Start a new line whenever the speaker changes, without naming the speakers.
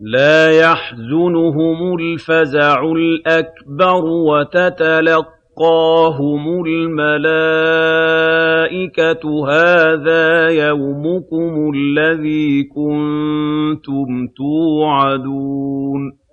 لَا يَحْزُنُهُمُ الْفَزَعُ الْأَكْبَرُ وَتَتَلَقَّاهُمُ الْمَلَائِكَةُ. هَٰذَا يَوْمُكُمُ الَّذِي كُنتُمْ تُوعَدُونَ.